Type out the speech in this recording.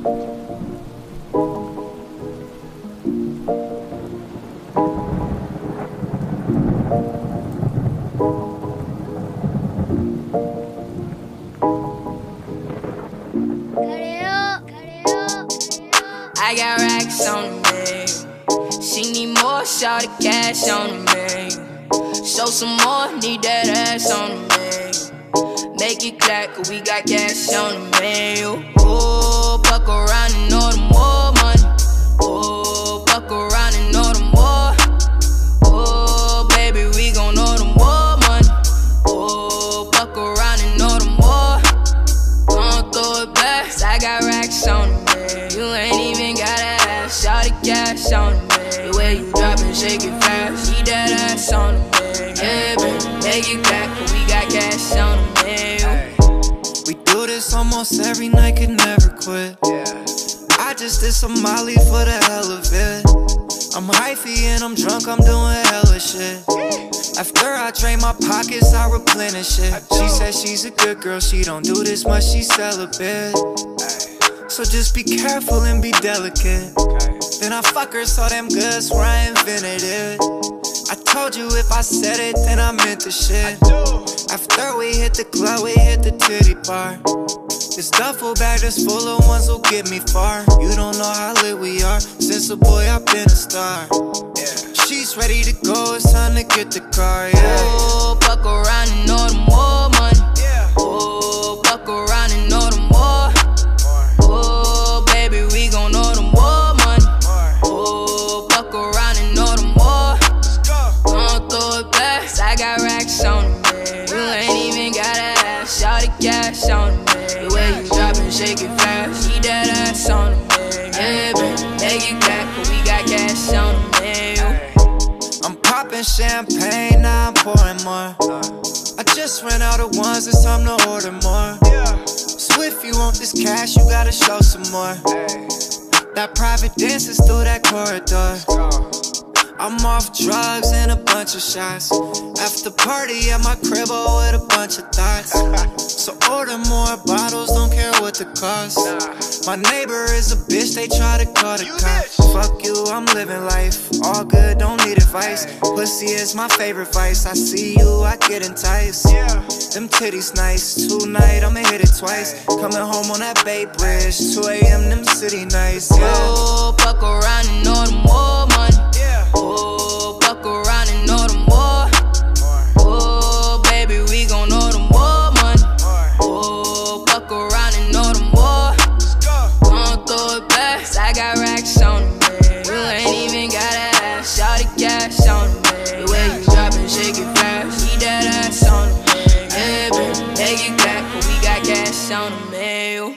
I got racks on me. She need more, shout the cash on me. Show some more, need that ass on me. Make it clap, cause we got cash on the me. Oh, fuck around and know the more money. Oh, fuck around and know the more. Oh, baby, we gon' know the more money. Oh, fuck around and know the more. Gon' throw it back, I got racks on me. You ain't even gotta ask, shout the cash on me. The way you drop and shake it fast, need that ass on me. Yeah, baby, make it clap, this almost every night, could never quit. Yeah. I just did some Molly for the hell of it. I'm hyphy and I'm drunk, I'm doing hella shit. After I drain my pockets, I replenish it. She says she's a good girl, she don't do this much, she celibate. So just be careful and be delicate. Then I fuck her so damn good, swear I invented it. I told you if I said it, then I meant the shit. After we hit the club, we hit the titty bar. This duffel bag that's full of ones will get me far. You don't know how lit we are. Since a boy, I've been a star. Yeah. She's ready to go, it's time to get the car, yeah. Shake it fast, need that ass on the me. Yeah, baby, make it clap, cause we got cash on me. I'm popping champagne, now I'm pouring more. I just ran out of ones, it's time to order more. So if you want this cash, you gotta show some more. That private dance is through that corridor. I'm off drugs and a bunch of shots. After party at my crib, with a bunch of thoughts. So order more bottles, don't care what the cost. My neighbor is a bitch, they try to call the cops. Fuck you, I'm living life. All good, don't need advice. Pussy is my favorite vice. I see you, I get enticed. Them titties nice. Tonight, I'ma hit it twice. Coming home on that Bay Bridge. 2 a.m., them city nights. Yeah. Oh, fuck around and know the more money. Oh, fuck around and know the more. Oh, baby, we gon' know the more money. Oh, fuck around and know the more. Gon' throw it back, I got racks on me. You ain't even gotta ask, shout the cash on me. The way you drop and shake it fast, need that ass on me. Yeah, baby, make it clap, 'cause we got cash on me.